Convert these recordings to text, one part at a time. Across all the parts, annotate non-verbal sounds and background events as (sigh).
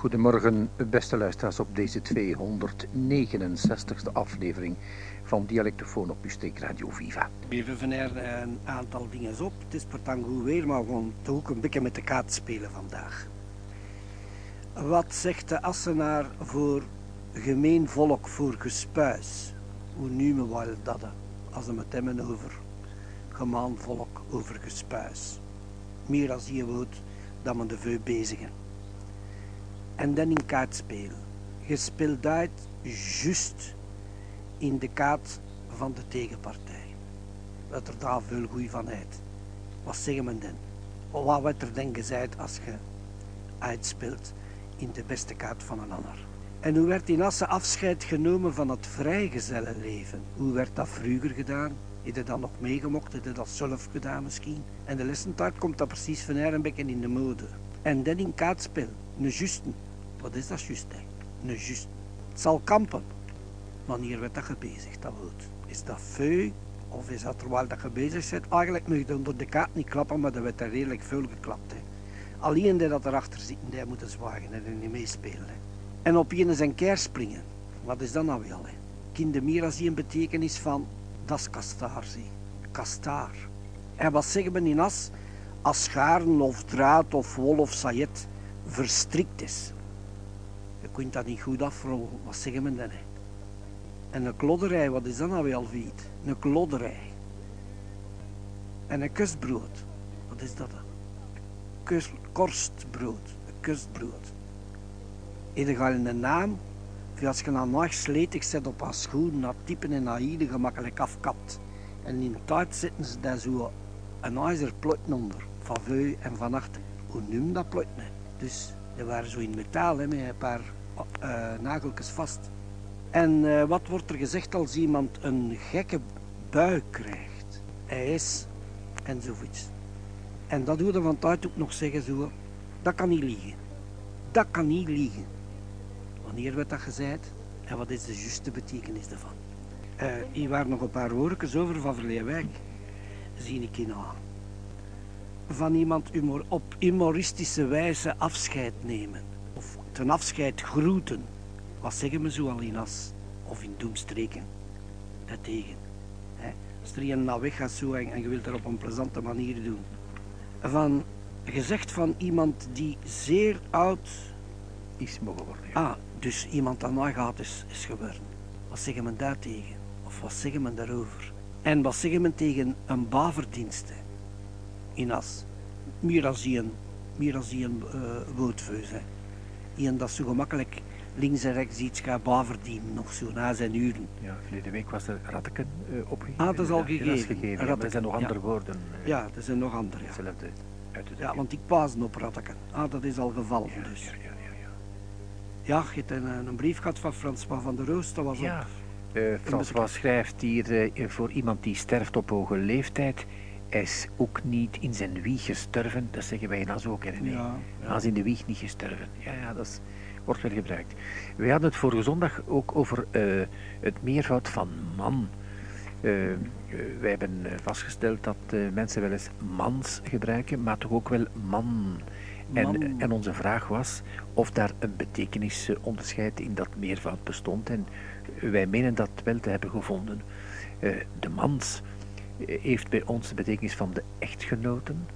Goedemorgen, beste luisteraars, op deze 269ste aflevering van Dialectofoon op uw Radio Viva. Even van er een aantal dingen op. Het is goed weer, maar we gaan toch ook een beetje met de kaart spelen vandaag. Wat zegt de Assenaar voor gemeen volk, voor gespuis? Hoe noemen we dat? Als we het hebben over gemaan volk, over gespuis. Meer als je woord dan we de veel bezigen en dan in kaart spelen. Je speelt uit juist in de kaart van de tegenpartij. Wat er daar veel goed van uit. Wat zeggen we dan? Wat wordt er dan gezegd als je uitspeelt in de beste kaart van een ander? En hoe werd in Assen afscheid genomen van het vrijgezellenleven? Hoe werd dat vroeger gedaan? Heb je dat nog meegemokt? Heb je dat zelf gedaan misschien? En de lessentaart komt dat precies van een beetje in de mode. En dan in kaartspel, een juiste. Wat is dat juist? Het zal kampen. Wanneer werd dat gebezigd, dat woord? Is dat veu of is dat terwijl dat je bezig bent? Eigenlijk moet je onder de kaart niet klappen, maar dat werd er redelijk veel geklapt. Alleen die dat erachter zitten, die moeten zwagen en niet meespelen. En op je zijn keer springen. Wat is dat nou wel? Kindemira zie een betekenis van, dat is kastaar. Kastaar. En wat zeggen we in as? Als scharen of draad of wol of sajet verstrikt is kunt dat niet goed afvragen. Wat zeggen we dan? Hè? En een klodderij, wat is dat nou wel viet? Een klodderij. En een kustbrood. Wat is dat dan? Kust, korstbrood. Een kustbrood. Ieder gaat een naam. Als je dan nog sletig zet op haar schoen, naar typen en ieder gemakkelijk afkapt. En in tijd zitten ze daar zo een ijzerplot onder. Van veu en van achter. Hoe noem dat plot? Dus die waren zo in metaal hè, met een paar nageltjes vast. En uh, wat wordt er gezegd als iemand een gekke bui krijgt? Hij is enzovoorts. En dat je van tijd ook nog zeggen zo, dat kan niet liegen. Dat kan niet liegen. Wanneer werd dat gezegd? En wat is de juiste betekenis daarvan? Uh, hier waren nog een paar woordjes over van Verleewijk. Zie ik in aan. Van iemand humor, op humoristische wijze afscheid nemen ten afscheid groeten. Wat zeggen we zo al in As of in Doemstreken? Daartegen. He? Als er iemand nou weg gaat zo en, je wilt er op een plezante manier doen. Van, gezegd van iemand die zeer oud is mogen worden. Ah, dus iemand dat gaat is, is geworden. Wat zeggen we daartegen? Of wat zeggen we daarover? En wat zeggen we tegen een baverdienste in As? Meer als een, meer als een uh, en dat zo gemakkelijk links en rechts iets gaat baverdienen, nog zo na zijn uren. Ja, verleden week was er Ratteken uh, opgegeven. Ah, dat is al gegeven. gegeven ja, er zijn nog andere woorden. Uh, ja, er zijn nog andere. Hetzelfde uit Ja, want ik paas op Ratteken. Ah, dat is al gevallen ja, dus. Ja, ja, ja. Ja, je hebt een, een, brief gehad van François van der Roos, dat was ja. Uh, François schrijft hier voor iemand die sterft op hoge leeftijd hij is ook niet in zijn wieg gestorven. Dat zeggen wij in ook. Hè? Nee. Ja, in de wieg niet gestorven. Ja, ja dat is, wordt wel gebruikt. We hadden het vorige zondag ook over uh, het meervoud van man. Uh, wij hebben vastgesteld dat mensen wel eens mans gebruiken, maar toch ook wel man. En, en, onze vraag was of daar een betekenisonderscheid in dat meervoud bestond. En wij menen dat wel te hebben gevonden. de mans heeft bij ons de betekenis van de echtgenoten,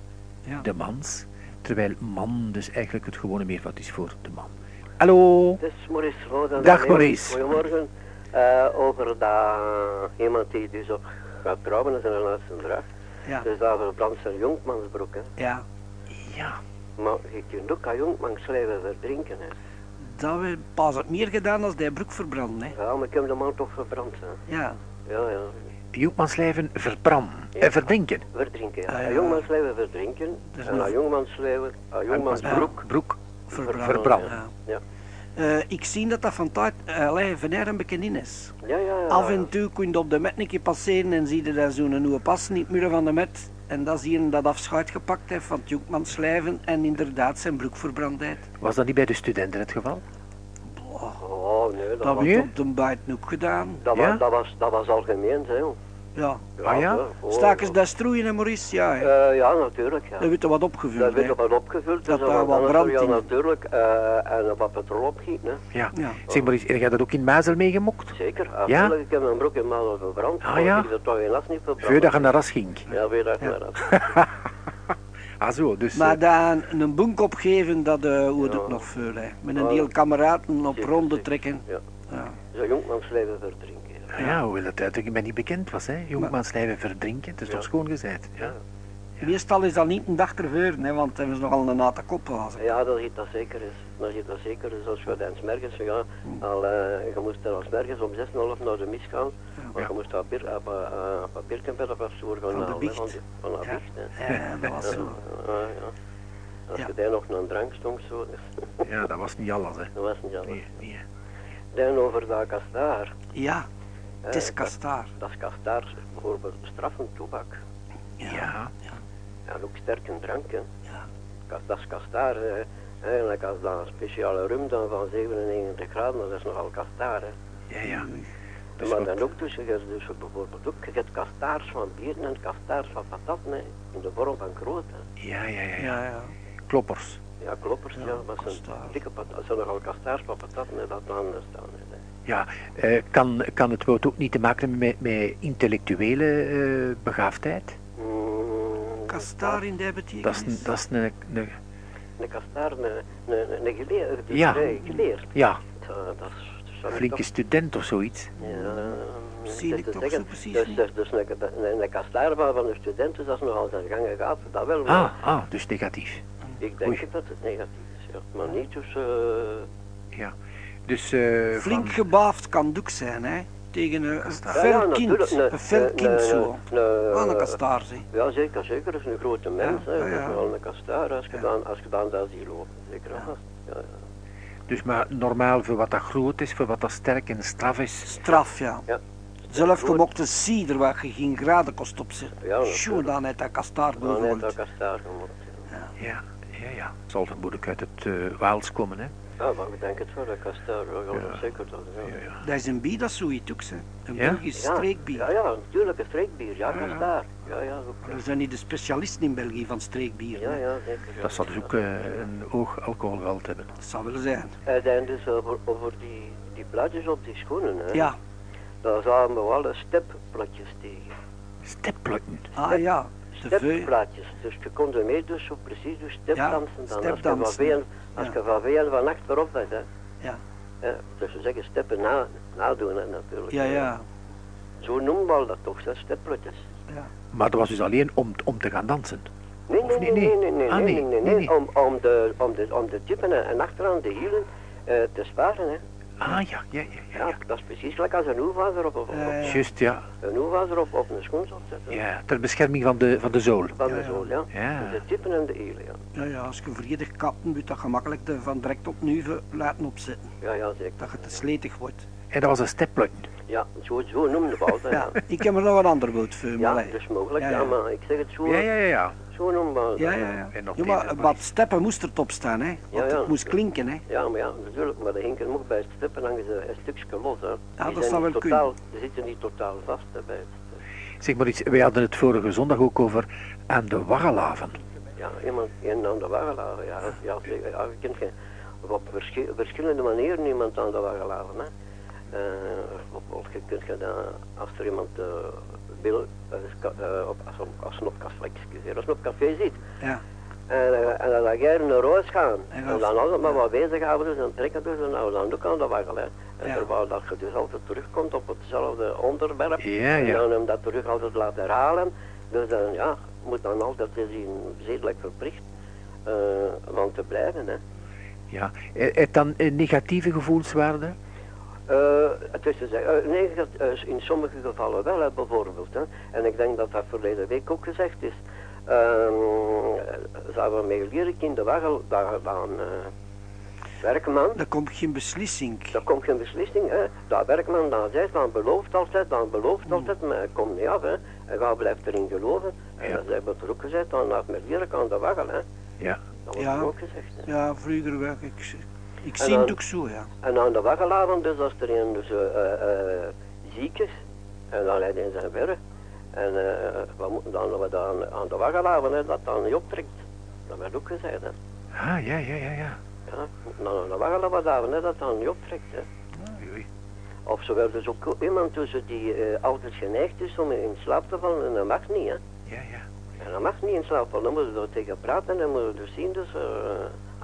ja. de mans, terwijl man dus eigenlijk het gewone meervoud is voor de man. Hallo. Het is Maurice Roden. Dag Maurice. Goedemorgen. Uh, over dat iemand die dus op gaat trouwen is een laatste draag. Ja. Dus dat verbrandt zijn jonkmansbroek. Hè. Ja. Ja. Maar je kunt ook aan jonkmanslijven verdrinken. Hè. Dat we pas meer gedaan als die broek verbranden. Hè. Ja, maar ik heb de man toch verbrand. Hè. Ja. Ja, ja. Jonkmanslijven verbranden. Ja. Eh, verdrinken. Verdrinken, ja. Ah, ja. Jongmanslijven verdrinken. En aan jongmanslijven, aan jongmansbroek. Broek. Verbranden. verbranden. Ja. ja. Uh, ik zie dat dat van tijd uh, van een bekend is. Ja, ja, ja, Af en toe kun je op de met een keer passeren en zie je daar zo'n nieuwe pas niet meer van de met. En dat zie je dat afscheid gepakt heeft van het jonkmanslijven en inderdaad zijn broek verbrand heeft. Was dat niet bij de studenten het geval? Oh, nee, dat, dat was op de buiten ook gedaan. Dat, ja? was, dat, was, dat was algemeen, hè. Ja. Ah ja? Stakens dat stroeien, hè, Maurice? Ja, uh, ja, natuurlijk. Ja. Dat wordt er wat opgevuld. Dat wordt er wat opgevuld. Dat dus daar wat brand Ja, natuurlijk. Uh, en wat petrol opgieten. Hè. Ja. ja. Zeg Maurice, heb jij dat ook in Mazel meegemokt? Zeker. Ja? Ik heb mijn broek in Mazel verbrand. Ah ja? Ik er toch geen last niet verbrand. Voordat je naar ras ging? Ja, weer dat naar ras. (laughs) Ah zo, dus... Maar dan een boek opgeven, dat uh, hoe het nog veel. Hè. Met een deel kameraden op ronde trekken. Ja. ja. Zo jongmansleven verdrinken. Ja, ja hoewel het eigenlijk mij niet bekend was, hè. Jongmansleven verdrinken, het is toch schoon gezegd. Ja. Ja. Meestal is dat niet een dag ervoor, hè, want hebben ze nogal een nate kop Ja, dat ziet dat zeker is. Dat ziet dat zeker is. Als je dan smergens ja, hmm. al, uh, je moest er als smergens om 6,5 naar de mis gaan, maar je moest papier, uh, uh, papierkemper of afstoer gaan halen. Van de Van, van de ja. bicht, Ja, dat was zo. (laughs) ja. Als je daar nog een drank stonk zo. (laughs) ja, dat was niet alles, hè. Dat was niet alles. Nee, nee. Dan over de kastaar. Ja. Het is kastaar. Dat, is kastaar, bijvoorbeeld straffen tobak. Ja. Ja. En ook sterke dranken. Ja. Dat is kastaar. Eigenlijk als dan een speciale rum dan van 97 graden, dat is nogal kastaar. Hè. Ja, ja. Dus maar dan ook tussen, dus bijvoorbeeld ook, je hebt kastaars van bieren en kastaars van patatten, hè, in de vorm van grote. Ja, ja, ja. ja. ja, Kloppers. Ja, kloppers, ja. ja maar zijn dikke zijn nogal kastaars van patatten, dat dan staan. Hè. Ja, uh, kan, kan het woord ook niet te maken hebben met, met intellectuele uh, begaafdheid? Kastaar in de betekenis? Dat is, dat is een... een... Een kastaar, een, een, een geleerd. Ja. geleerd. Ja. Dat, dat is, een flinke toch... student of zoiets. Ja, zie ik toch zeggen, zo precies dus, niet. Dus, dus een, een, een kastaar van de studenten, dat is nogal zijn gangen gaat, dat wel. Ah, ah, dus negatief. Ik denk Oei. dat het negatief is, ja. Maar niet dus... Uh... Ja. Dus, uh, Flink van... gebaafd kan doek zijn, hè? Tegen een fel ja, ja, kind. Een fel kind nee, zo. Aan een kastaar. Ja, zeker, zeker. Dat is een grote mens, ja, hè. Ja, een kastaar als je, dan, als je dan dat ziet lopen. Zeker ja. Ja, ja. Dus maar normaal voor wat dat groot is, voor wat dat sterk en straf is. Straf, ja. ja. Zelf gemokte cider waar je geen graden kost op zit. Ja, Sjoe, dan heeft dat kastaar Dan heeft bijvoorbeeld. dat kastaar gemokt. Ja, ja, ja. ja. Zal vermoedelijk uit het uh, Waals komen, hè? Ja, maar ik denk het wel, dat. Ja, Ja. zeker dat. Ja. Ja, ja. Dat is een bier, dat is zoiets ook, hè. Een Ja? Belgisch Ja, streekbier. Ja, ja, natuurlijk, een streekbier. Ja, Ja, ja. kastaar. Ja, ja, We zijn niet de specialisten in België van streekbier. ja, hè. ja, zeker. ja. Dat zal dus ook uh, een hoog alcoholgehalte hebben. Dat zou wel zijn. En dan dus over, over die, die plaatjes op die schoenen, hè. Ja. Daar zagen we wel een stepplaatjes tegen. Stepplatten. Ah ja. Stepplaatjes. Dus je kon ermee dus zo precies dus stepdansen. van stepdansen. Als Ja. je van veel van achterop bent, hè. Ja. Ja, dus we zeggen steppen na, nadoen, hè, natuurlijk. Ja, ja. Zo noemen we dat toch, hè, stepplaatjes. ja. Maar dat was dus alleen om, om te gaan dansen. Nee, nee, nee, nee, nee? nee, nee, Ah, nee, nee, nee, nee, nee, nee, nee. Om, om, de, om, de, om de tippen en- en achteraan de hielen eh, te sparen, hè. Ah ja, ja, ja, ja. Dat is precies gelijk als een hoevazer op, op, op, Eh, Juist, ja. een hoevazer op, op een schoen zetten. ja. Ter bescherming van de, van de zool. Van Ja, de zool, ja. Ja. Dus de tippen en de hielen, ja. Ja, ja, als je volledig kappen moet dat gemakkelijk de van direct op nuven laten opzetten. Ja, ja, zeker. Dat het te sletig wordt. En dat was een stepplatten. Ja, zo, zo noemen we het, hè, Ja, ja. ik heb er nog een ander woord voor. Ja, dat is mogelijk, Ja, ja, ja. maar ik zeg het zo, Ja, ja, ja, ja. zo noemen we ja, ja, ja. En nog ja tegen maar wat steppen moest er op staan, hè? Want Ja, ja. het moest klinken, hè? Ja, maar ja, natuurlijk, maar de hinken moet bij het steppen hangen ze een stukje los, hè. Die dat zou wel totaal, Die zitten niet totaal vast, hè, bij het Zeg maar iets, wij hadden het vorige zondag ook over aan de waggelaven. Ja, iemand een aan de wagen laten, ja. Ja, zeker. ja je kunt geen, op verschi- verschillende manieren iemand aan de wagen laten, hè. Eh, of, je kunt je dan, als er iemand wil, eh, eh, op, als, op, als snopcafé, excuseer, als snopcafé zit, Ja. en, en dan ga jij naar huis gaan, En en, dan- dan altijd maar wat bezighouden dus en trekken dus, en nou dan ook aan de hè. En Ja. terwijl dat je dus altijd terugkomt op hetzelfde onderwerp, Ja, en dan hem dat terug altijd laten herhalen, dus dan, ja, moet dan altijd zien, zedelijk verplicht, van te blijven, hè. Ja. Het dan een negatieve gevoelswaarde? Het is te zeggen, eh, nee, in sommige gevallen wel, hè, bijvoorbeeld. Hè. En ik denk dat dat verleden week ook gezegd is. Zouden we met in de waggel, daar dan eh, werkman, Er komt geen beslissing. daar komt geen beslissing, hè. Dat werkman dan zegt, dan belooft altijd, dan belooft altijd, maar hij komt niet af, hè. En gaat blijft erin geloven. En Ja. dat hebben we er ook gezegd, dan had met leren aan de waggel, hè. Ja. Dat wordt Ja. er ook gezegd, hè. Ja, vroeger wel. Ik, ik zie dan- het ook zo, ja. En aan de waggelavond, dus als er een dus, eh, eh, ziek is, en dan leidt hij zijn werk, En uh, we moeten dan wat aan, aan de hè, dat dan niet optrekt. Dat werd ook gezegd, hè. Ah, ja, ja, ja, ja. Ja, dan aan de hè, dat dan niet optrekt, hè. Oei. Of zo wel dus ook iemand tussen die altijd geneigd is om in slaap te vallen en dat mag niet, hè. Ja, ja. En dat mag niet in slaap vallen, dan moeten we er tegen praten en dan moeten we dus zien, dus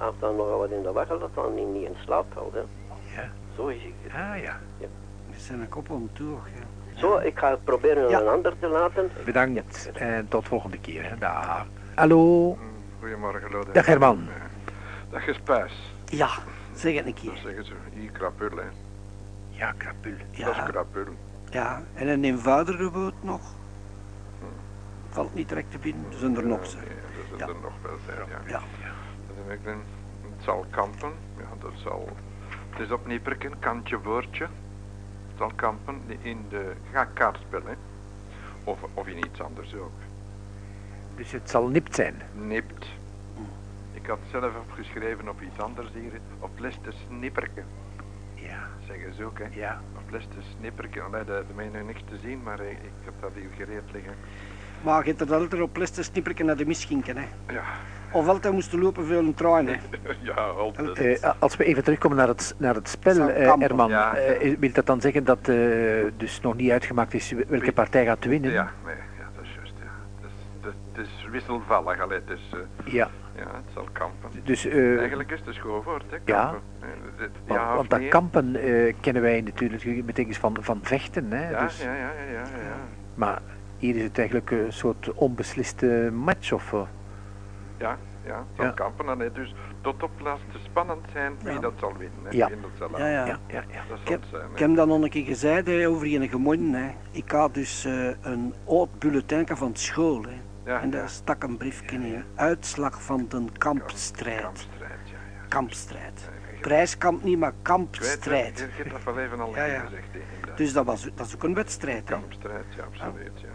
als dan nog wat in de wagen dat dan niet, niet in slaap valt, hè. Ja. Zo is het. Ah, ja. ja. We zijn een kop om toe, ja. Zo, ik ga het proberen Ja. een ander te laten. Bedankt en tot volgende keer. Hè. Dag. Hallo. Goedemorgen, Lode. Dag, Herman. Dag Gespuis. Ja, zeg het een Dat keer. zeggen ze. Hier krapul, hè. Ja, krapul. Dat is Ja, krapul. ja. En een eenvoudige boot nog? Valt niet direct te binnen, er zijn er nog, dat Ja. zijn er nog wel zijn, ja. Dat ik. Het zal kampen. Ja, dat zal... Het is op Nieperken, kantje woordje. Het zal kampen in de... Ga kaartspel, hè. Of, of in iets anders ook. Dus het zal nipt zijn. Nipt. Ik had zelf opgeschreven op iets anders hier. Op leste snipperken. Ja, Zeggen ze ook, hè. ja. Op leste snipperken. Allee, dat dat meen nu niks te zien, maar ik, ik heb dat hier gereed liggen. Maar je hebt er altijd op les te snipperken naar de misginken, hè. Ja, Of altijd moesten lopen veel een trein, hè. (laughs) ja, altijd. Eh, als we even terugkomen naar het, naar het spel, eh, kampen. Herman, Ja. eh, wil dat dan zeggen dat eh, dus nog niet uitgemaakt is welke partij gaat winnen? Ja, nee, ja, dat is juist, ja. Het is, het, is wisselvallig, allee, het is, eh, Ja, ja, het zal kampen. dus, eh, Eigenlijk is het schoonwoord, hè, Ja. kampen. Eh, want, ja, of want dat kampen eh, kennen wij natuurlijk betekens van, van vechten. Hè? Ja, dus, ja, ja, ja, ja, ja. Maar hier is het eigenlijk een soort onbesliste match. Of, eh, Ja, ja, Ja. kampen. En het dus tot op laatst spannend zijn wie Ja. dat zal winnen. Hè. Ja. Wie dat zal Ja, ja. ja, ja, ja. Dat Ik zal heb, zijn, hè. ik heb dat nog een keer gezegd hè, over een gemonden. Hè. Ik had dus eh, een oud bulletin van school. Hè. Ja, en ja. daar stak een briefje in. Uitslag van de kampstrijd. Kampstrijd, ja, ja. Kampstrijd. Prijskamp niet, maar Ik kampstrijd. Je hebt dat wel even al Ja, ja. gezegd. hè, inderdaad. Dus dat, was, dat is ook een wedstrijd. Hè. Kampstrijd, ja, absoluut, ja.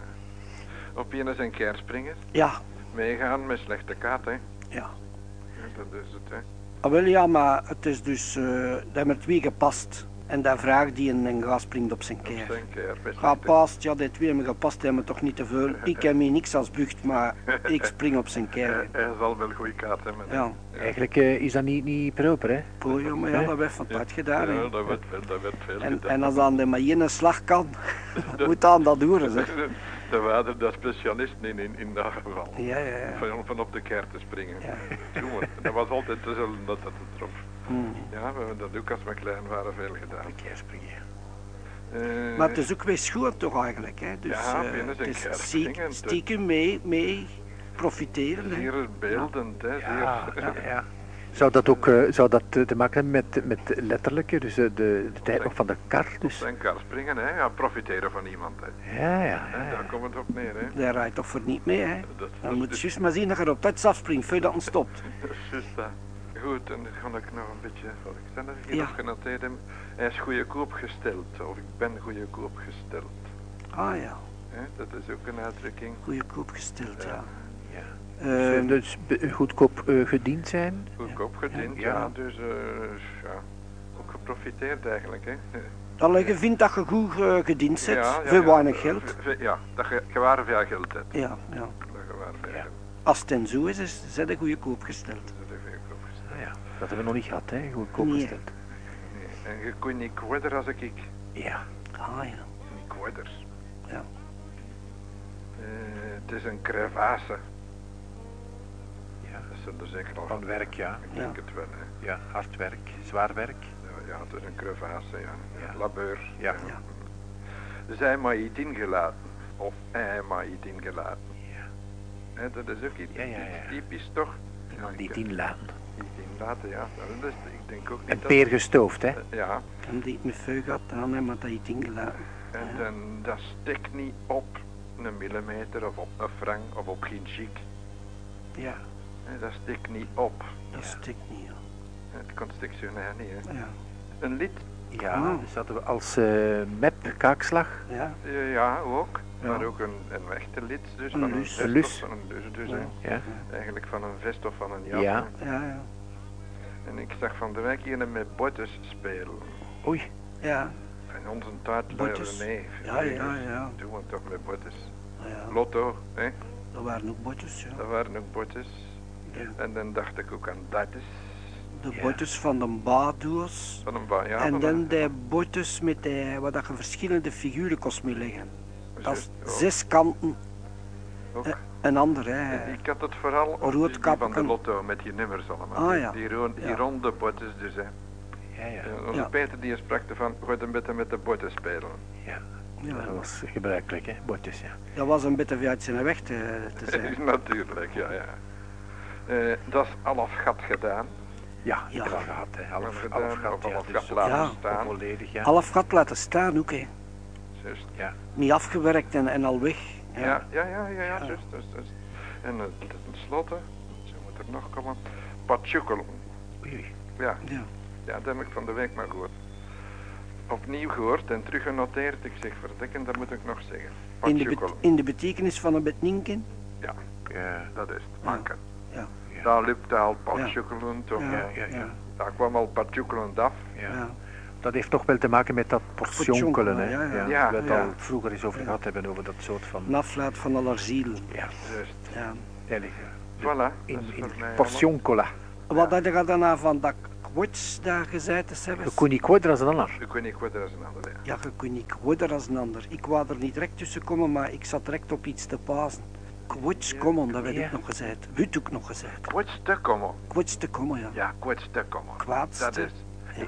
Op een keerspringer. Ja, Meegaan met slechte kaart, hè. ja. Ja, dat is het, hè. Ah, wel ja, maar het is dus, eh dat met wie gepast. En daar vraagt die en, en gaat springt op zijn Op keer. zijn keer. met Ga past, ja, die twee hebben gepast, die hebben toch niet te veel. (laughs) Ik heb hier niks als bucht, maar ik (laughs) spring op zijn keer. Hij, zal wel goede kaart hebben. Ja, Eigenlijk eh, is dat niet, niet proper, hè? ja, maar ja, dat werd van tijd gedaan. hè. Ja, dat werd veel, dat werd veel En, gedaan. en als dan de maar één slag kan, (laughs) moet dan dat doen, zeg. Er waren daar specialisten in, in, in dat geval. Ja, ja, ja. Van, van op de keer te springen. Ja. (laughs) Dat was altijd dezelfde dat het erop. Hmm. Ja, we hebben dat ook als we klein waren veel gedaan. Keerspringen. Eh, Maar het is ook weer goed toch eigenlijk, hè. Dus Ja, eh, binnen zijn het- stiekem mee, mee profiteren. Zeer beeldend, hè. Zeer, ja, ja. (laughs) Zou dat ook eh, zou dat eh, te maken hebben met, met letterlijke, dus eh, de, de tijd nog van de kar? Op Dus, zijn kar springen, hè. Ja, profiteren van iemand, hè. ja, ja. Daar komt het op neer, hè. Daar rijdt toch voor niet mee, hè. Dat, Dan dat moet je is- juist maar zien dat je er op tijd afspringt, voordat het stopt. (laughs) dat is juist dat. Goed, en dan ga ik nog een beetje, wat ik zelf hier Ja. nog genoteerd heb. Hij is goede koop gesteld, of ik ben goede koop gesteld. Ah ja, Hè? Dat is ook een uitdrukking. goede koop gesteld, ja. ja. Ehm, dus goedkoop eh, gediend zijn? Goedkoop gediend, Ja. ja. Dus, eh, ja, ook geprofiteerd eigenlijk, hè. (laughs) dat je vindt dat je goed eh, gediend zit, Ja, ja, voor weinig geld. V- Ja, dat je, je waar veel geld hebt. Ja, ja. Dat veel geld Als het en zo is, is zet een goede koop gesteld. Dat is veel koop gesteld. Ah, ja. Dat hebben we nog niet gehad, hè? Goedkoop Nee. gesteld. Nee. En je kon niet kwedder als ik ik. Ja. Ah ja, Niet kwedder. ja. Eh, het is een crevasse. Ja. Er zeker al Van werk, ja. Ik denk het wel, hè. Ja, hard werk, zwaar werk. Ja, Ja, het is een crevasse, ja. Ja. Labeur. Ja. Ja. Zij maar iets ingelaten. Of hij maar iets ingelaten. Ja. Hè, dat is ook iets, Ja, ja, ja. iets typisch, toch? Iemand die het inlaten. Iets inlaten, ja. Nou, Dat is, ik denk ook niet En dat- peer gestoofd, hè? Eh, Ja, En die vuur gehad, dan hebben we dat iets ingelaten. en dan, dat stikt niet op een millimeter of op een frank of op geen chic. Ja, Dat stikt niet op. dat stikt niet, ja. Het constructionair niet, hè. Ja, Een lid, Ja, Oh. dus hadden we als eh, mep, kaakslag. ja, eh, ja, ook. Ja. Maar ook een, een echte lid, dus Een van een lus. Een van een lus, dus, Ja. hè. Ja. Eigenlijk van een vest of van een jas. Ja. ja, ja. En ik zag van de week hier met bottes spelen. Oei. Ja, Van onze tijd Bottes? nee. Ja, ja, ja. Doen we toch met bottes. Ja, lotto, hè? dat waren ook botjes, ja. dat waren ook botjes. En dan dacht ik ook aan datjes. De Ja. botjes van de badoes. Van een ba ja, en van dan een- de botjes met de, waar dat je verschillende figuren kost mee leggen. Dat is Juist, zes kanten, ook. eh, een ander, hè. Ik had het vooral op Rood die, die van de lotto met die nummers allemaal. Ah, Die- ja. Die, ro- die Ja. ronde botjes dus, hè. Ja, ja. Eh, Onze Ja. Peter die sprak ervan, wordt een beetje met de botjes spelen. ja. Ja, Dat was gebruikelijk, hè, botjes, ja. dat was een beetje uit zijn weg te, te (laughs) zijn. Natuurlijk, ja, ja. Eh, dat is half gat gedaan. Ja, Ja. half gehad, hè. Gedaan, ja. Dus gat laten Ja. staan. volledig, ja. Half gat laten staan ook, hè. Juist. Ja. Niet afgewerkt en, en al weg. Ja, ja, ja, ja, ja, Ja. En het tenslotte, zo moet er nog komen. Oei, oei. Ja, Ja. ja, dat heb ik van de week maar gehoord. Opnieuw gehoord en teruggenoteerd. Ik zeg, verdikken, dat moet ik nog zeggen. In, de in de betekenis van een betninken. Ja, Ja, dat is het. Manken. Ja. Daar liep het al toch? Ja. ja, ja, ja. Daar kwam al patjoekelen af. ja. Ja. Dat heeft toch wel te maken met dat portionkelen, hè. Ja, ja. Ja, we het ja. al vroeger eens over Ja. gehad hebben, over dat soort van... Een afluid van allerziel. Ja, Juist. Ja. Voilà. In, in portioncola. Wat had je daarna van dat kwots daar gezegd te Je hebben? kon niet kwijt als een ander. Ik weet niet is een ander. Ja. Ja, je kon niet als een ander. Ik wou er niet direct tussen komen, maar ik zat direct op iets te pasen. Kwots komen, dat werd ook nog gezegd. Wut ook nog gezegd. Kwets te komen. Kwots te komen, ja. Ja, kwets te komen. Kwaadste. Dat is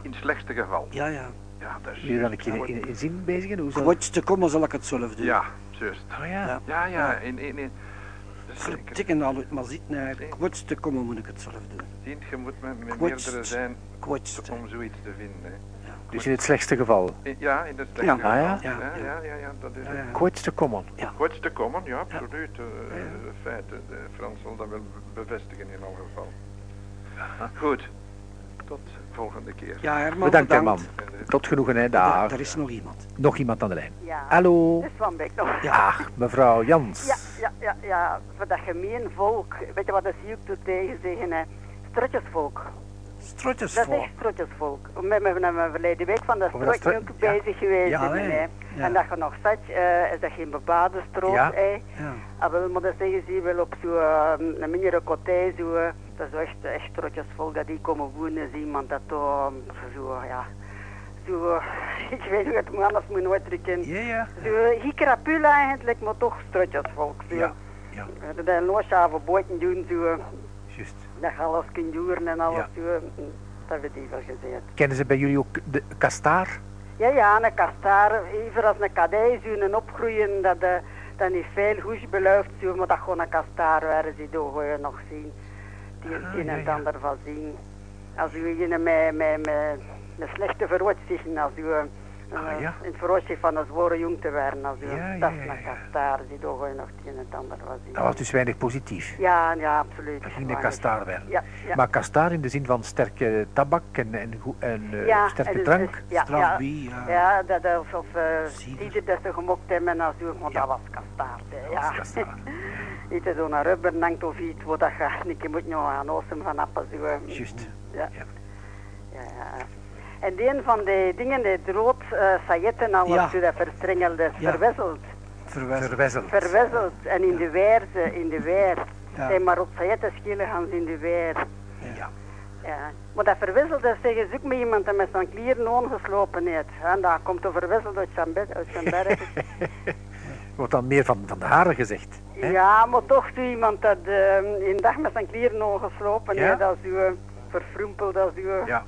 in het slechtste geval. Ja, ja. Ja, dat is. Wil je dan een keer in, in zin bezig? Hoe zal... Kwots te komen zal ik het zelf doen. Ja, juist. Oh ja. Ja. Ja, ja, in, in, in. Vertikken al het maar zitten. hè. Kwots te komen moet ik het zelf doen. Ziet, je moet met, met Kwets. meerdere zijn Kwots te. om zoiets te vinden. Hè. Dus in het slechtste geval. Ja, in het slechtste Ja. geval. Ah, ja? ja, Ja, ja, ja. ja, ja, dat is Ja, het. ja. Kwijt te komen. Kwets te komen, ja, absoluut. eh Ja. Feiten. De Frans zal dat wel bevestigen in elk geval. Goed, tot volgende keer. Ja, Herman, Bedankt, bedankt. Herman. Tot genoegen, hè. Er, Daar. er is nog iemand. Nog iemand aan de lijn. Ja. Hallo. Dus van Beek nog. Ja. Ach, mevrouw Jans. Ja, ja, ja, ja. Voor dat gemeen volk. Weet je wat de zie ik toe tegen zeggen? Hè? Strotjesvolk. Dat is Strotjesvolk. echt strotjesvolk. Met mijn, verleden week van dat strotje stro- ook ja. bezig geweest. Ja. En dat je nog zat, eh, is dat geen bebade stroot. Ja. hè. Ja. Ah, maar dat zeggen ze wel op zo'n uh, mindere kotij, zo, eh, dat is echt, echt strotjesvolk, dat die komen wonen, is iemand dat toch, zo, ja, zo, (laughs) ik weet niet hoe het moet anders moet uitdrukken. Ja, ja. Zo, Hikrapul eigenlijk, maar toch strotjesvolk. Zo. Ja. Ja, Eh, Dat een loosje boten doen, zo, juist. Dat je alles kunt doen en alles, Ja. zo, dat werd even gezegd. Kennen ze bij jullie ook de kastaar? Ja, ja, een kastaar, even als een kadij, opgroeien, dat, eh, dat niet veel hoes beluift, zo, maar dat gewoon een kastaar waren ze door ga je nog zien. Die Ah, een ja, en het ander van zien. Als u een met, met, slechte veroorzichten, als u eh, Ah, ja. in het veroorzicht van een zware jong te werden, als u, Ja, ja, ja, kastaar, die je nog het een en ander zien. Dat was dus weinig positief. Ja, ja, absoluut. Dat ging de kastaar werden. Ja. Maar kastaar in de zin van sterke tabak en, en, eh, sterke en dus- drank? ja, ja, ja. dat of, of uh, dat ze gemokt hebben en zo, maar dat was hè, Dat Ja. was kastaar. (laughs) Niet zo'n rubber hangt of iets, waar dat je een keer moet nog aan osem van eh, Juist. Ja. Ja. En die een van die dingen, die rood uh, sajetten, alles Ja. zo dat verstrengelde, is Ja. verwisseld. Verwisseld. Verwisseld. En in de weer, in de weer. Ja. En maar rood sajetten schillen gaan ze in de weer. Ja. Ja. Maar dat verwisselde zeggen ze ook met iemand die met zijn klieren ongeslopen heeft. En dat komt er verwisseld uit zijn, bed, uit zijn berg. (laughs) Wordt dan meer van, van de haren gezegd. hè? Ja, maar toch zo iemand dat uh, een dag met zijn klieren ongeslopen Ja? heeft, als u uh, verfroempeld, als u... uh, Ja.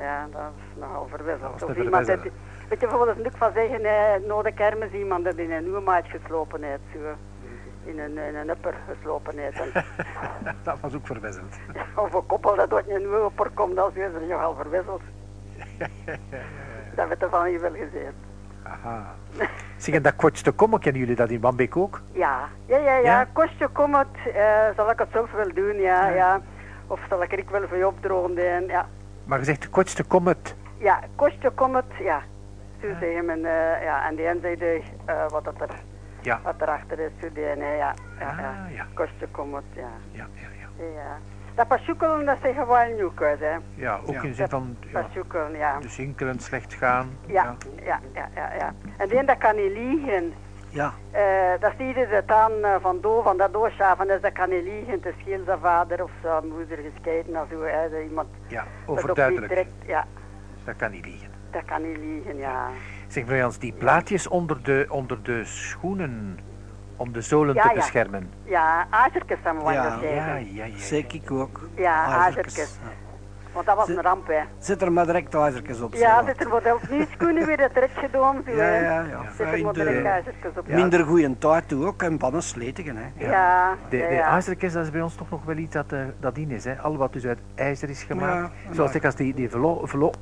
Ja, dat is nogal verwisseld. Of iemand dat, weet je bijvoorbeeld een stuk van zeggen, eh, na de kermis iemand dat in een nieuwe maat geslopen heeft. Zo. In een, in een upper geslopen heeft. En, (laughs) Dat was ook verwisseld. (laughs) of een koppel dat uit een nieuwe upper komt, dat is er nogal verwisseld. (laughs) Dat werd er van je wel gezegd. Aha. Zeg, en dat kortste komen, kennen jullie dat in Bambeek ook? Ja, ja, ja, ja. Ja? Kostje komt het, eh, zal ik het zelf wel doen, ja, ja. Of zal ik er wel voor je opdrogen, en, ja. Maar je zegt, kortste komt. Ja, kostje komt het, ja. Zo zeggen men, eh, ja. En die zei de, eh, wat dat er, Ja. wat erachter is, zo die ene, ja. ja, ja. Ah, ja. Kostje komt het, ja. Ja, ja, ja. ja. Dat pasjoekelen, dat zeggen gewoon nieuw hè. Ja, ook Ja. in zin van ja, ja. dus hinkelen, slecht gaan. Ja, ja, ja, ja, ja. En die dat kan niet liegen. Ja. Eh, dat zie je het aan eh, van Do, van dat doorschaven, dus dat kan niet liegen. Het is heel zijn vader of zijn moeder gescheiden of zo. Hè. Dat Iemand Ja, dat overduidelijk. direct- ja, Dat kan niet liegen. dat kan niet liegen, ja. Zeg maar Jans, die plaatjes onder de, onder de schoenen, om de zolen Ja, te ja. beschermen. Ja, dan moet je Ja. Ja, Ja, ja, ja. Zeker ik ook. ja Ijzerkes. IJzertjes. Want dat was een ramp, hè. Zet er maar direct ijzerkes op. Ja, zit er wat opnieuw (laughs) schoenen weer het direct gedaan, Ja, hè. ja, ja. Zit er wat ijzertjes op. Minder goede tijd toe ook en pannen sletigen, hè. Ja, ja, De, de ja. ijzerkes, dat is bij ons toch nog wel iets dat, eh, dat in is. Hè? Al wat dus uit ijzer is gemaakt. Ja, en Zoals ik als die, die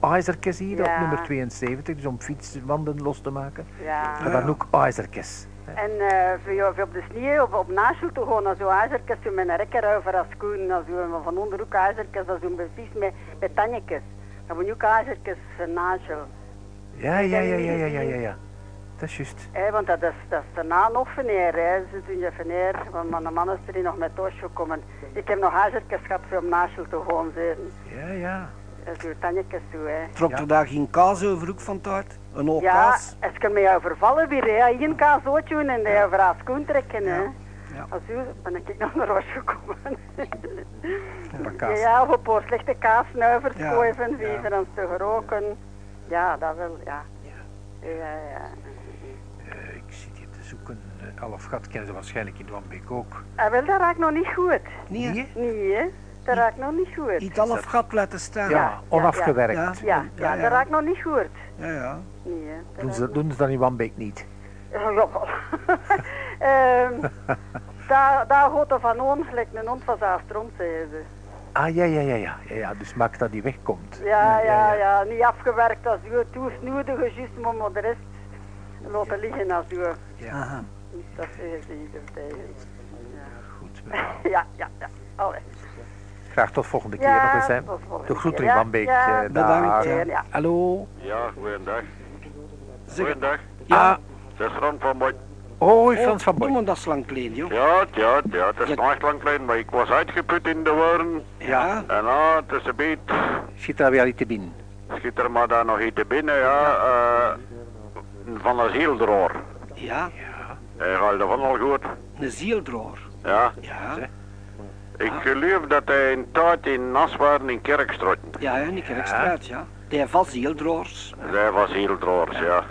ijzerkes hier op Ja. nummer 72, dus om fietswanden los te maken. ja. Maar dan ook ijzerkes. En eh, voor op de sneeuw, op, op Nashville te gaan, zo ijzerkes, zo met een rekker over als schoen, als zo, van onder ook ijzerkes, dat zo precies met, met tanjetjes. Dan moet je ook ijzerkes Nashville. Ja, ja, ja, ja, ja, ja, ja, ja. Dat is juist. Hè, want dat is, dat is daarna nog veneer, hè. Ze doen je veneer, want mijn man is er nog met thuis gekomen. Ik heb nog ijzerkes gehad voor op Nashville te gaan, ze. Ja, ja. Zo tanjetjes zo, hè. Trok Ja. er daar geen kaas over ook van tijd? Een hoog Ja, kaas? als ik me jou vervallen weer, hè. Eén kaas doen en die over haar schoen trekken, hè. Ja. Als u ben ik nog naar huis gekomen. Ja, kaas. ja, of een paar slechte kaasnuivers Ja, gooien, ja. vieven en te geroken. Ja, dat wel, ja. Ja, ja. Eh, ik zit hier te zoeken. Uh, Alfgat kennen ze waarschijnlijk in Wambeek ook. Ah, wel, dat raakt nog niet goed. Nee, hè? Nee? Nee, hè. Dat raakt nog niet goed. Iets half gat laten staan. Ja, ja, onafgewerkt. ja. Ja, ja, ja. dat raakt nog niet goed. ja. ja. Nee, hè. Dat Doen, ze, doen ze dat in Wambeek niet? Ja, jawel. (laughs) Ehm, daar, daar gaat er van on, gelijk een hond van zijn stront, ze. Ah, ja, ja, ja, ja. ja, ja dus maak dat die wegkomt. Ja, ja, ja, niet afgewerkt als u, toesnoedige, juist, maar maar de rest laten liggen als u. Aha. Dat zeggen ze ieder tegen. Goed, mevrouw. (laughs) Ja, ja, ja. Allee. Graag tot volgende keer Ja, nog eens. Hè. De groeten in Ja, Wambeek. ja, eh, bedankt, dag. ja. Ja. Hallo? Ja, goeiedag. Zeg, Goeiedag. Ah, Dat is Ron van Boy. hoi Frans van Doe Boy. me dat slang klein, joh. Ja, ja, ja, het is Ja. nog echt lang geleden, maar ik was uitgeput in de woorden. Ja. En ah, het is een beetje, Schiet daar weer iets te binnen. schiet er maar daar nog iets te binnen, ja. eh, van een zieldroor. Ja. Hij gaat ervan al goed. Een zieldroor. Ja. Ja. Ik geloof dat hij een tijd in Nas waren in Kerkstrotten. Ja, ja, in de Kerkstraat, ja. Die van zieldroors. Zij was zieldroors, ja.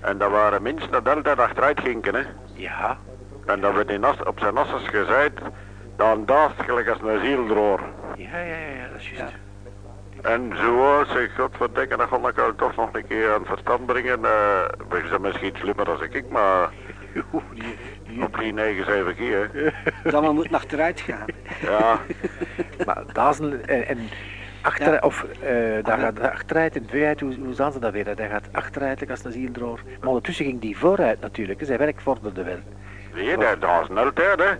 En dat waren mensen dat altijd achteruit gingen, hè. Ja. En dat werd in Nas, op zijn Nasses gezegd, dan daast gelijk als een zieldroor. Ja, ja, ja, ja, dat is juist. En zo, zeg, godverdikke, dat kon ik al toch nog een keer aan het verstand brengen. eh we zijn misschien slimmer dan ik, maar (laughs) op die negen zeven keer. (laughs) hè. Dat we moeten achteruit gaan. Ja, Maar dazen en, en achter, of eh daar gaat achteruit en vooruit, hoe, hoe zagen ze dat weer? Dat gaat achteruit als een zieldroor. Maar ondertussen ging die vooruit natuurlijk, zijn werk vorderde wel. je, dat, dat is altijd, hè.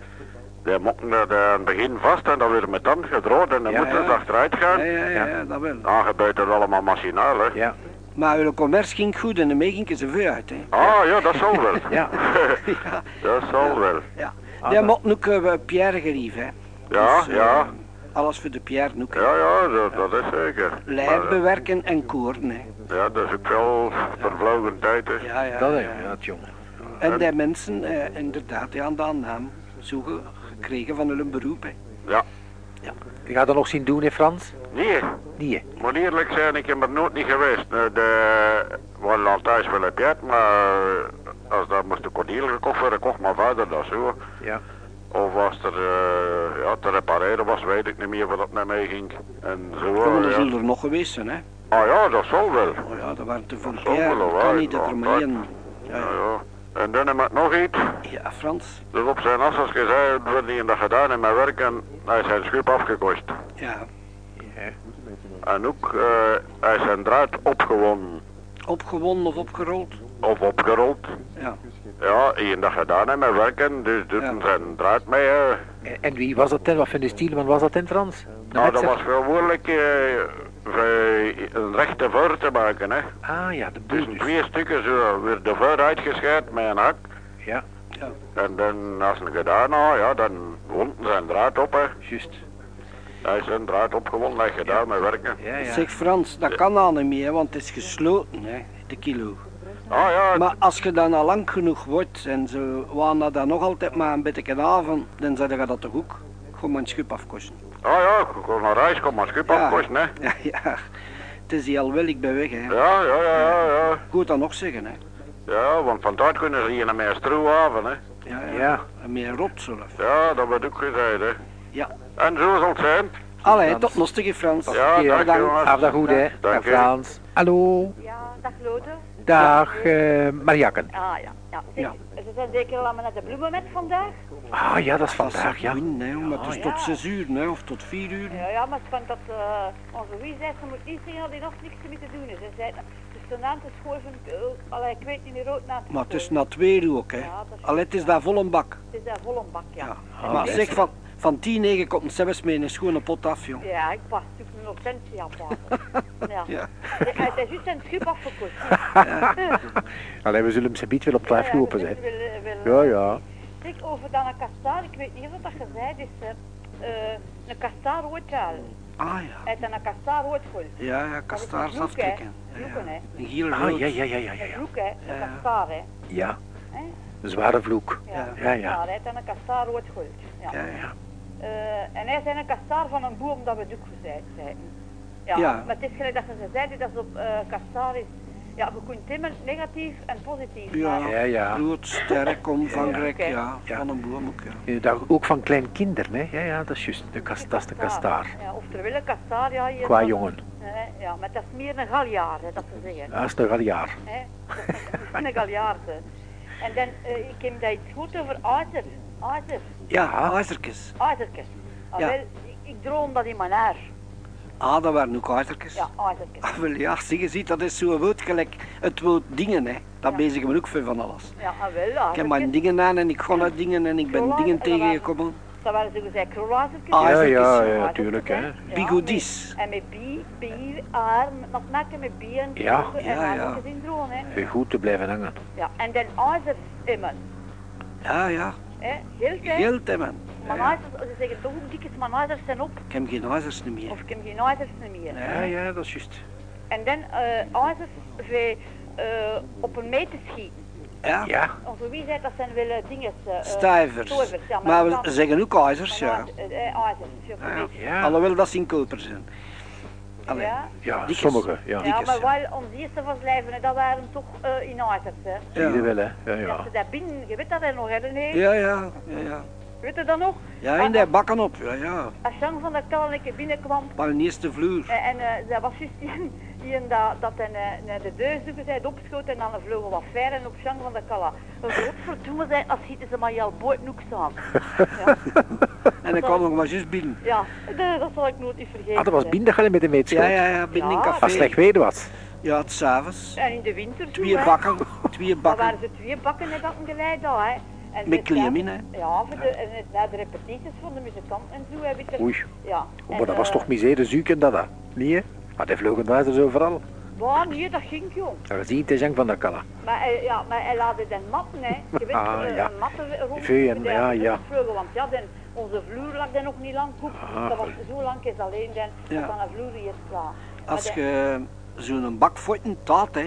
Die mochten dat eh, aan het begin vast en dan weer met tand gedrood en dan Ja, moeten ze ja. achteruit gaan. Ja, ja, ja, ja, dat wel. Dan gebeurt het allemaal machinaal, hè. Ja, Maar uw commerce ging goed en daarmee gingen ze vooruit, hè. Ah, ja, dat zal wel. ja. Ja. dat zal wel. (laughs) (laughs) Ja. Ah, Die dat- mochten ook eh, Pierre gerief, hè. Ja, Dus, ja. Alles voor de Pierre hè. Ja, ja, dat, dat is zeker. Lijf eh, bewerken en koren, hè. ja, dat is ook wel vervlogen tijd, hè. Ja, ja. Dat ja, is ja. ja, het jongen. En die mensen, eh, inderdaad, ja, aan de naam zo ge- gekregen van hun beroep, hè. Ja. Je gaat dat nog zien doen, hè Frans? Nee, Nee, hè? moet eerlijk zijn, ik heb er nooit niet geweest. Eh, De, we al thuis wel heb je het, maar als dat moest de kordiel gekocht worden, kocht mijn vader dat zo. Ja. Of als er eh, ja, te repareren was, weet ik niet meer wat dat naar mij ging. En zo. Ja, er ja. zullen er nog geweest zijn, hè. Ah ja, dat zal wel. Oh ja, dat waren te veel Dat kan niet dat er Ja, maar één... Ja, Ja, ja. ja. En dan heb ik nog iets. ja, Frans. Dus op zijn assers gezegd, hij dat gedaan in mijn werk en hij is zijn schub afgekost. Ja. En ook, eh, hij is zijn draad opgewonnen Opgewonnen of opgerold? of opgerold. Ja. Ja, hij dat gedaan in mijn werk en dus doet Ja. zijn draad mee. hè. En, en wie was dat dan? Wat voor een stielman was dat in Frans? Een Nou, dat was gewoonlijk eh, voor een rechte vuur te maken. Hè. Ah ja, de Dus boel in dus. twee stukken zo weer de vuur uitgescheid met een hak. Ja, En dan, als hij gedaan had, ja, dan wond zijn draad op. Hè. juist. Hij is zijn draad opgewonden, hij heeft gedaan met werken. Ja, ja. Zeg Frans, dat kan al niet meer, want het is gesloten, hè, de kilo. Ah ja, Maar als je dan al lang genoeg wordt en ze waren dan nog altijd maar een beetje avond, dan zeg je dat toch ook? Gewoon mijn schip afkosten. ah ja, gewoon naar reis, kom maar schip afkosten, hè. Ja, ja. Het is hier al wel, ik ben weg, hè. Ja, ja, ja, ja, ja. Ik moet dat nog zeggen, hè. Ja, want vandaag kunnen ze hier naar meer stroehaven, hè. Ja, ja. Ja. En meer rotzorf. Ja, dat wordt ook gezegd, hè. Ja. En zo zal het zijn. Allee, tot stukje Frans. Ja, dank jongens. Af dat goed, hè. Dank. Frans. Hallo. Ja, dag Lotte. Dag, eh Mariakken. Ah ja, ja. Zeg, Ja. Ze zijn zeker al naar de bloemen met vandaag? Ah ja, dat is vandaag, ja. hè, maar het is ja. tot zes uur, hè, of tot vier uur. Ja, ja, maar het kan dat uh, onze wie zei, ze moet niet zeggen dat hij nog niks mee te doen is. Ze zei, is ten aan te schoven, uh, allee, ik weet niet meer rood na te Maar het is na twee uur ook, hè. Ja, is Allee, het is daar vol een bak. Het is daar vol een bak, ja. Ja. Maar best. zeg, van, van tien negen komt een zelfs mee in een schone pot af, joh. Ja, ik pas aan paard. (laughs) Ja. Ja. Hij hij is juist zijn schip afgekost. (laughs) Allee, we zullen hem zijn wel op Ja, twijfel ja, lopen willen- Ja, ja. Zeg, over dan een kastaar, ik weet niet of dat gezegd is. hè. Eh, een kastaar ooit al. Ah ja. Hij is een kastaar ooit. Ja, ja, kastaars vloek, hè. aftrekken. Ja, Vloeken, ja. hè. Een giel Ah, ja, ja, ja, ja, ja. Een ja. vloek, hè. Een Ja. kastaar, hè. Ja, een zware vloek. Ja, Ja, ja. Hij heeft een kastaar ooit. Ja. Ja, ja. En hij is een kastaar van een boom dat we het ook gezegd zeiden. Ja, Ja. maar het is gelijk dat ze zeiden dat ze op eh kastaar is. Ja, je kunt timmen negatief en positief. Ja, Ja, ja. groot, sterk, omvangrijk, Ja. ja. Ja. Van een boom ook, ja. Eh, Dat ook van klein kinderen, hè. Ja, ja, dat is juist. De kast, dat is de kastaar. Ja, oftewel een kastaar, ja. Hier Qua dan- jongen. Hè, ja, maar dat is meer een galjaar, hè, dat ze zeggen. Dat is een jaar. Hè? Dat is (laughs) een galjaar. hè. En dan, eh, ik heb dat iets goed over ijzer. IJzer, Ja, ijzerkes. ijzerkes. Ah, Ja. wel, ik, ik droom dat in mijn haar. Ah, dat waren ook ijzerkes. Ja, ijzerkes. Ah, wel ja, zie je ziet, dat is zo'n woord gelijk het woord dingen, hè. Dat Ja. bezig me ook veel van alles. Ja, ah, wel, Ik heb mijn dingen aan en ik ga naar dingen en ik ben dingen tegengekomen. Dat waren zo gezegd krollijzerkes. Ah, Ja, ja, ja. ja, tuurlijk, hè. Ja, met- En met bi, bier, haar, dat maken met bier en Ja. Ja, en ja. haar in droom, hè. Goed te blijven hangen. Ja, en dan ijzer immen, Ja, ja. Hè. Geld, hè. Geld, hè, man. Ijzers, ze zeggen toch ook dikjes, maar ijzers zijn op. Ik heb geen ijzers niet meer. Of ik heb geen ijzers meer. Ja, ja, dat is juist. En dan uh, ijzers voor, uh, op een mee te schieten. Ja, Ja, Onze wie zei dat zijn wel eh, dingen. eh, stijvers. stijvers, ja, Maar we zeggen ook ijzers, maar ja. ijzer- eh, eh, ijzers, ja. Alhoewel dat ze in koper zijn. Allee. Ja, Ja, sommige, ja. ja, maar wel onze eerste van lijven, dat waren toch uh, in ijzers. Hè. Zie je wel, hè. Ja, Ja. ja. Als ze daar binnen, je weet dat er nog, hè, René? Ja, ja, ja, ja. Weet je dat nog? Ja, in de bakken op, ja, ja. Als Jean van der Kal een keer binnenkwam, Maar de eerste vloer. En, en uh, dat was juist die, die en dat, dat hij naar de deur zoeken zei, opschoot en dan vlogen wat ver en op Jean van der Kalla. Een godverdomme zei, als schieten ze maar jouw bootnoek staan. ja, (laughs) En dan kwam nog maar juist binnen. ja de- dat zal ik nooit niet vergeten. Ah, dat was binnen met de meetschool. Ja, ja, ja, binnen in café. Als slecht weer was. Ja, het s'avonds. En in de winter toen, Twee bakken, twee bakken. waren ze twee bakken en dat geleid al, hè. En Met dit claim in, jaar- hè. Ja, voor de, en het, na de repetities van de muzikanten en zo heb ik er... Oei. Ja. Oh, En, maar dat was eh, toch misere zuik en dat, hè? Niet, hè? Maar die vlogen wijzers overal. Waar, nee, dat ging jong. Dat niet de zang van de Kalla. Maar, hij, ja, maar hij laadde dan matten, hè. Je weet, (laughs) Ah, eh, ja. matten rond. Vee en- de- ja, de ja. vleugel, want ja, dan, onze vloer lag dan nog niet lang goed. Ah, dat was zo lang is alleen dan, Ja. dan een vloer hier klaar. Als de- je zo'n bak voeten taat, hè,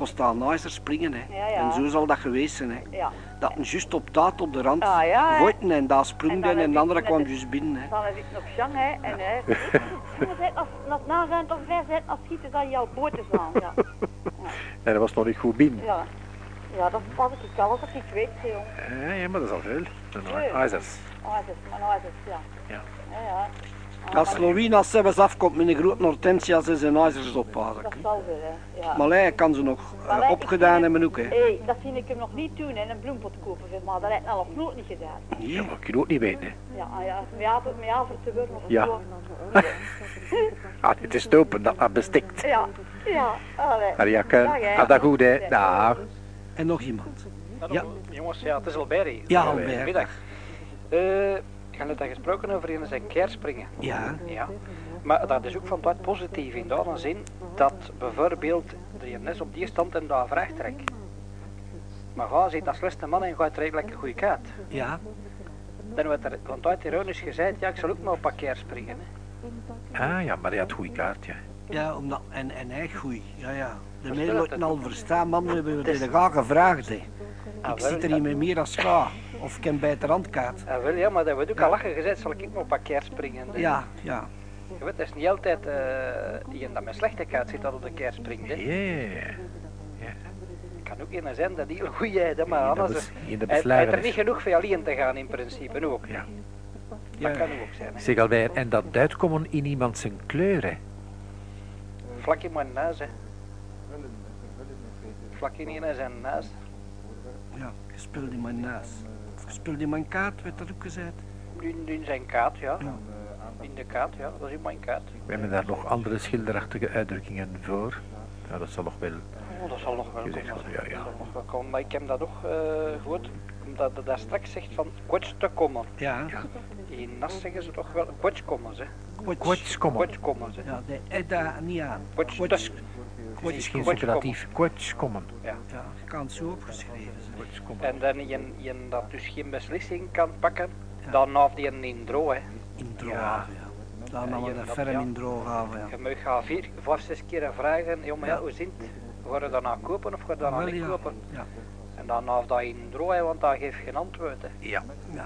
kost aan ijzer springen, hè. Ja, ja. En zo zal dat geweest zijn, hè. Ja, Dat een juist op taat op de rand Ah, ja, hè. voeten en daar En sprong dan dan en heb de andere kwam het- juist binnen, hè. dan heb ik nog Jean, hè. En (laughs) zei, als als na zijn toch ver zijn, als schieten zal je al boten slaan. Ja. (laughs) En dat was nog niet goed binnen. ja. Ja, dat pas ik alles dat ik weet, hè, jong. Ja, ja, maar dat is al veel. Nee. IJzers. Ijzers, maar ijzers, ja. Ja. Ja, ja. Ah, Als Louina zelfs afkomt met een grote hortensia, ze zijn ijzers Dat oppassen. zal wel, hè. Ja. Maar hij kan ze nog wij- opgedaan hebben ook, hè. Hé, dat zie ik hem nog niet doen, hè, een bloempot kopen, vind, maar dat heb ik nog nooit niet gedaan. Ja, maar ik kan ook niet weten, hè. Ja, ah ja, avond te worden of Ja. zo. (laughs) Ah, het is open, dat dat bestikt. Ja, ja, allee. Hè. had dat goed, hè. Dag. En nog iemand. Ja. Jongens, ja, het is Albert hier. Ja, Albert. Goedemiddag. Eh, ik had net al gesproken over in zijn kerspringen. Ja. Ja. Maar dat is ook van wat positief in de zin dat bijvoorbeeld de NS op die stand en daar vraag trekt. Maar ga zit als laatste man en gaat redelijk een goede kaart. Ja. Dan wordt er van tijd ironisch gezegd, ja ik zal ook maar op een keer springen. Hè. Ah ja, maar hij had goede kaart, ja. Ja, omdat, en, en hij groei. Ja, ja. De mail het. al verstaan, man, we hebben het graag gevraagd. Hè. Ah, Ik zit er niet meer meer als. Of ik heb bij het randkaart. Ah, wel, ja, maar dat wordt ook al lachen gezet, zal ik ook nog een paar keer springen. hè. Ja, ja. Je weet, het is niet altijd eh iemand dat met slechte kaart zit dat op de keer springt. Hè. Ja, Het kan ook een zijn dat heel goed is, hè, maar de, anders de besluiter heeft er niet is. genoeg voor alleen te gaan in principe ook. Ja. Dat Ja. kan ook zijn. Hè. Zeg Albert, en dat uitkomen in iemand zijn kleuren. Vlak in mijn neus, hè. Vlak in een zijn neus. ja. Gespeeld in mijn naast. Of gespeeld in mijn kaart, werd dat ook gezegd. In, in zijn kaart, ja. Ja. In de kaart, ja. Dat is in mijn kaart. We hebben daar nog andere schilderachtige uitdrukkingen voor. Ja, dat zal nog wel. Oh, dat zal nog wel komen. ja, ja. Dat zal nog wel komen. Maar ik heb dat ook eh gehoord, omdat je daar straks zegt van kwets te komen. Ja. In Nas zeggen ze toch wel kwets komen, hè. Kwets komen. Kwets komen, hè. Ja, de Edda niet aan. Kwets Kwets- is geen Kwets superlatief. Kwets komen. Ja, je kan zo opgeschreven zijn. En dan je, je dat dus geen beslissing kan pakken, Ja. dan af die in dro, hè. In drooghaven, ja. Dan Ja, hadden we je- de ferm ja. in drooghaven, ja. Je mag gaan vier, vijf, zes keer vragen, ja, ja, Ja. hoe zit het? Ga je dat nou kopen of ga je dat nou niet ja. kopen? Ja. En dan af dat in dro, hè, want dat geeft geen antwoord, hè. Ja.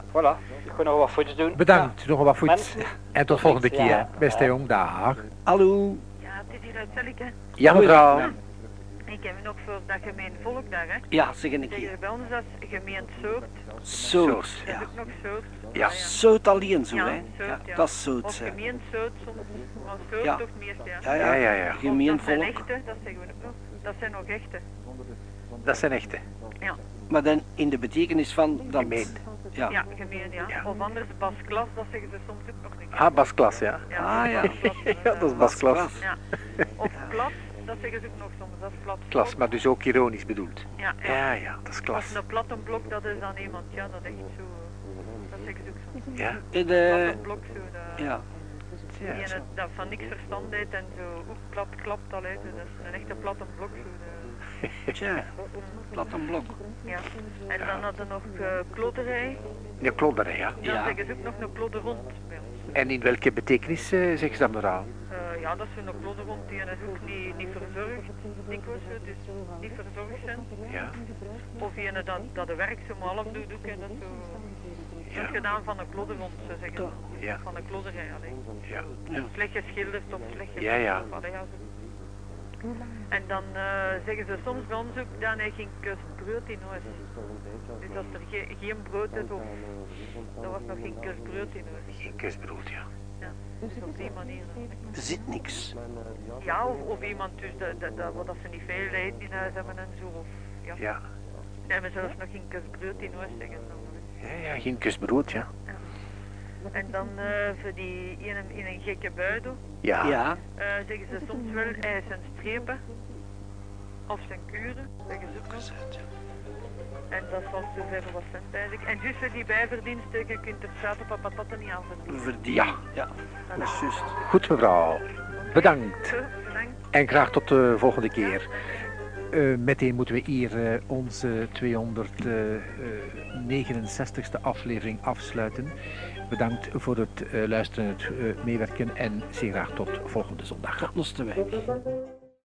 Voilà, ik ga nog wat voets doen. Bedankt, nog wat voet. Mensen, En tot volgende ja. keer. Beste jong, dag. Hallo. Ja, het is hier uit Zelleke. Ja, mevrouw. Ik heb nog voor dat gemeen volkdag, hè. Ja, zeg een Zeggen keer. bij ons dat is gemeend soort. Zout. Dat is Ja. ook nog soort. Ja. Zout alleen zo, Ja, hè. Ja, ja. dat is zout, Of zeg. gemeend soort soms. Maar soort Ja. toch meest, ja. Ja, ja. Ja, ja, ja. Gemeen Of dat zijn volk. echte, dat zeggen we ook nog. Dat zijn nog echte. Dat zijn echte. Ja, Maar dan in de betekenis van dat... Gemeen. Ja. ja gemeen, ja. Ja. Of anders basklas, dat zeggen ze soms ook nog niet. Ah, Basklas, ja. Ah, ja. basklas, (laughs) Ja, dat is Basklas. Ja. Of plat, dat zeggen ze ook nog soms. Dat is plat. Klas, maar dus ook ironisch bedoeld. Ja, ja. Ja, ja, dat is klas. een platte blok, dat is dan iemand, ja, dat echt zo. Dat zeggen ze ook soms. Ja, In de... Platte blok, zo. Dat, Ja. Die dat van niks verstand heeft en zo ook plat klapt al uit. Dus dat is een echte platte blok. Zo, de- Tja. (laughs) Plat een blok. ja. En dan hadden we nog uh, kloterij. Ja klodderij, ja. Dan Ja. zeggen ze ook nog een klodder rond bij ons. En in welke betekenis eh, zeggen ze dat mevrouw? Eh, ja, dat is zo'n klodder rond die is ook niet, niet verzorgd. Dikwijls dus niet verzorgd zijn. Ja, Of ene dat, dat de werk zo maar half doet ook. En dat zo wordt gedaan van een klodder rond, zo zeggen ze. ja, Van een klodderij alleen. ja. Slecht geschilderd of slecht Ja, ja. ja. En dan eh, zeggen ze soms bij ons ook, dan je geen kustbrood in huis. Dus als er ge- geen brood is of er was nog geen kustbrood in huis. Geen kusbrood, ja. Ja. Dus op die manier. Er zit niks. Ja, of, of iemand dus dat, dat, dat, wat dat ze niet veel eten in huis hebben en zo. Of, ja. Ja, Ze hebben zelfs nog geen kustbrood in huis, zeggen ze dan. ja, ja geen kusbrood, ja. En dan eh, voor die in een, in een gekke buidel. Ja, Ja. Eh, zeggen ze soms wel hij zijn strepen of zijn kuren, zeggen ze ook nog. En dat zal zover wat cent eigenlijk. En juist voor die bijverdiensten, je kunt het op patatten niet aan verdienen. Ja. Ja. Dat is juist. goed mevrouw. Bedankt. En graag tot de volgende keer. Eh, meteen moeten we hier eh, onze 269ste aflevering afsluiten. Bedankt voor het eh, luisteren, het meewerken en zeer graag tot volgende zondag. Tot nos te week.